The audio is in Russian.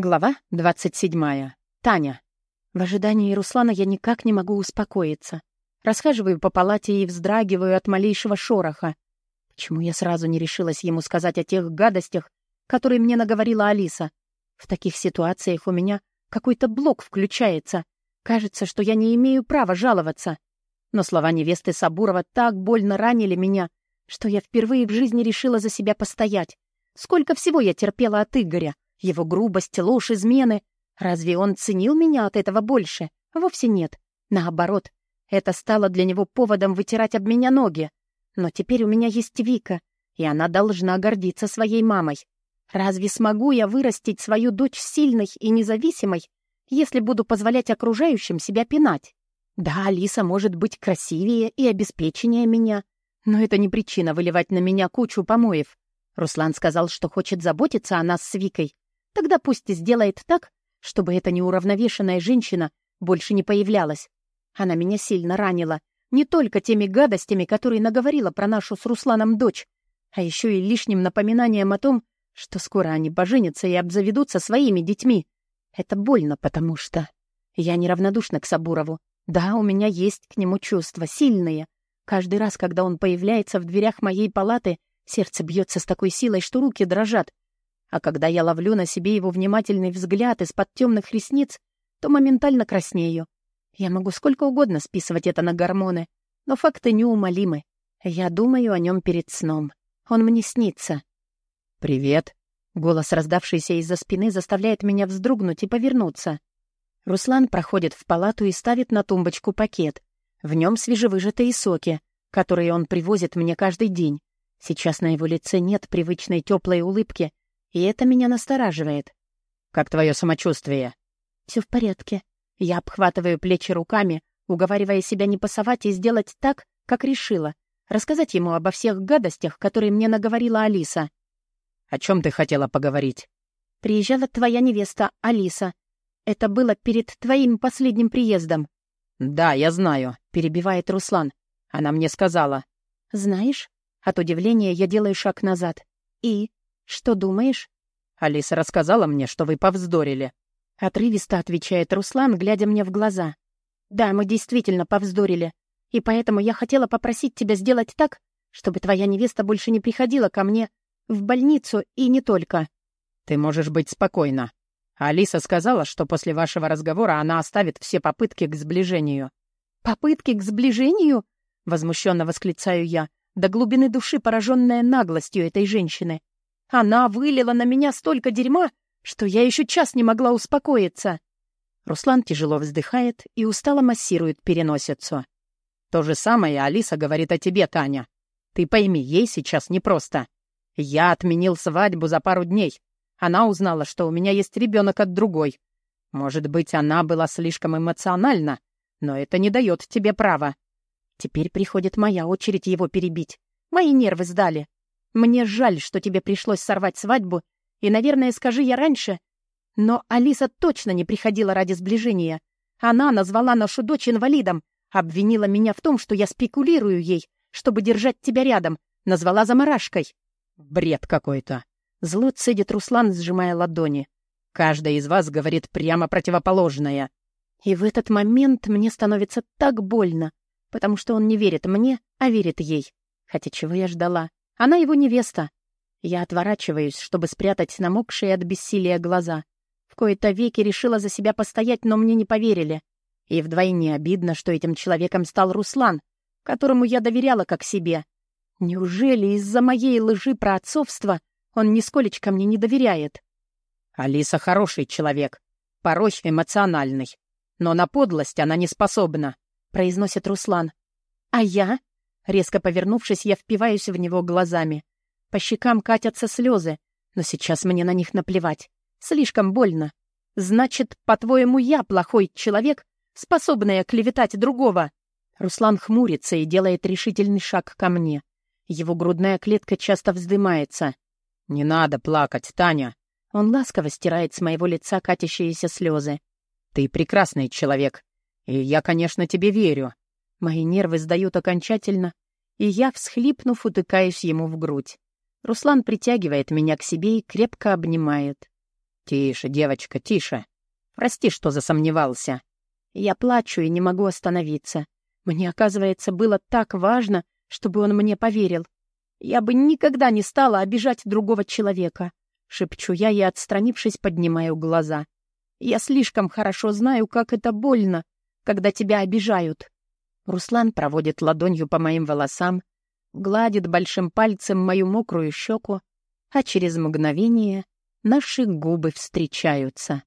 Глава 27. Таня. В ожидании Руслана я никак не могу успокоиться. Расхаживаю по палате и вздрагиваю от малейшего шороха. Почему я сразу не решилась ему сказать о тех гадостях, которые мне наговорила Алиса? В таких ситуациях у меня какой-то блок включается. Кажется, что я не имею права жаловаться. Но слова невесты Сабурова так больно ранили меня, что я впервые в жизни решила за себя постоять. Сколько всего я терпела от Игоря — его грубость, ложь, измены. Разве он ценил меня от этого больше? Вовсе нет. Наоборот, это стало для него поводом вытирать об меня ноги. Но теперь у меня есть Вика, и она должна гордиться своей мамой. Разве смогу я вырастить свою дочь сильной и независимой, если буду позволять окружающим себя пинать? Да, Алиса может быть красивее и обеспеченнее меня, но это не причина выливать на меня кучу помоев. Руслан сказал, что хочет заботиться о нас с Викой, Тогда пусть сделает так, чтобы эта неуравновешенная женщина больше не появлялась. Она меня сильно ранила. Не только теми гадостями, которые наговорила про нашу с Русланом дочь, а еще и лишним напоминанием о том, что скоро они поженятся и обзаведутся своими детьми. Это больно, потому что... Я неравнодушна к Сабурову. Да, у меня есть к нему чувства, сильные. Каждый раз, когда он появляется в дверях моей палаты, сердце бьется с такой силой, что руки дрожат, а когда я ловлю на себе его внимательный взгляд из-под темных ресниц, то моментально краснею. Я могу сколько угодно списывать это на гормоны, но факты неумолимы. Я думаю о нем перед сном. Он мне снится. «Привет». Голос, раздавшийся из-за спины, заставляет меня вздрогнуть и повернуться. Руслан проходит в палату и ставит на тумбочку пакет. В нем свежевыжатые соки, которые он привозит мне каждый день. Сейчас на его лице нет привычной теплой улыбки, и это меня настораживает. «Как твое самочувствие?» Все в порядке. Я обхватываю плечи руками, уговаривая себя не пасовать и сделать так, как решила. Рассказать ему обо всех гадостях, которые мне наговорила Алиса. «О чем ты хотела поговорить?» «Приезжала твоя невеста, Алиса. Это было перед твоим последним приездом». «Да, я знаю», — перебивает Руслан. Она мне сказала. «Знаешь?» От удивления я делаю шаг назад. «И?» «Что думаешь?» «Алиса рассказала мне, что вы повздорили». Отрывисто отвечает Руслан, глядя мне в глаза. «Да, мы действительно повздорили. И поэтому я хотела попросить тебя сделать так, чтобы твоя невеста больше не приходила ко мне в больницу и не только». «Ты можешь быть спокойна. Алиса сказала, что после вашего разговора она оставит все попытки к сближению». «Попытки к сближению?» — возмущенно восклицаю я, до глубины души пораженная наглостью этой женщины. Она вылила на меня столько дерьма, что я еще час не могла успокоиться. Руслан тяжело вздыхает и устало массирует переносицу. То же самое Алиса говорит о тебе, Таня. Ты пойми, ей сейчас непросто. Я отменил свадьбу за пару дней. Она узнала, что у меня есть ребенок от другой. Может быть, она была слишком эмоциональна, но это не дает тебе права. Теперь приходит моя очередь его перебить. Мои нервы сдали. Мне жаль, что тебе пришлось сорвать свадьбу, и, наверное, скажи я раньше. Но Алиса точно не приходила ради сближения. Она назвала нашу дочь инвалидом, обвинила меня в том, что я спекулирую ей, чтобы держать тебя рядом, назвала заморашкой. Бред какой-то. Зло цедит Руслан, сжимая ладони. Каждая из вас говорит прямо противоположное. И в этот момент мне становится так больно, потому что он не верит мне, а верит ей. Хотя чего я ждала? Она его невеста. Я отворачиваюсь, чтобы спрятать намокшие от бессилия глаза. В кои-то веки решила за себя постоять, но мне не поверили. И вдвойне обидно, что этим человеком стал Руслан, которому я доверяла как себе. Неужели из-за моей лжи про отцовство он нисколечко мне не доверяет? Алиса хороший человек, порой эмоциональный. Но на подлость она не способна, — произносит Руслан. А я? Резко повернувшись, я впиваюсь в него глазами. По щекам катятся слезы, но сейчас мне на них наплевать. Слишком больно. Значит, по-твоему, я плохой человек, способный клеветать другого? Руслан хмурится и делает решительный шаг ко мне. Его грудная клетка часто вздымается. «Не надо плакать, Таня!» Он ласково стирает с моего лица катящиеся слезы. «Ты прекрасный человек, и я, конечно, тебе верю. Мои нервы сдают окончательно, и я, всхлипнув, утыкаюсь ему в грудь. Руслан притягивает меня к себе и крепко обнимает. «Тише, девочка, тише. Прости, что засомневался». Я плачу и не могу остановиться. Мне, оказывается, было так важно, чтобы он мне поверил. Я бы никогда не стала обижать другого человека. Шепчу я и, отстранившись, поднимаю глаза. Я слишком хорошо знаю, как это больно, когда тебя обижают. Руслан проводит ладонью по моим волосам, гладит большим пальцем мою мокрую щеку, а через мгновение наши губы встречаются.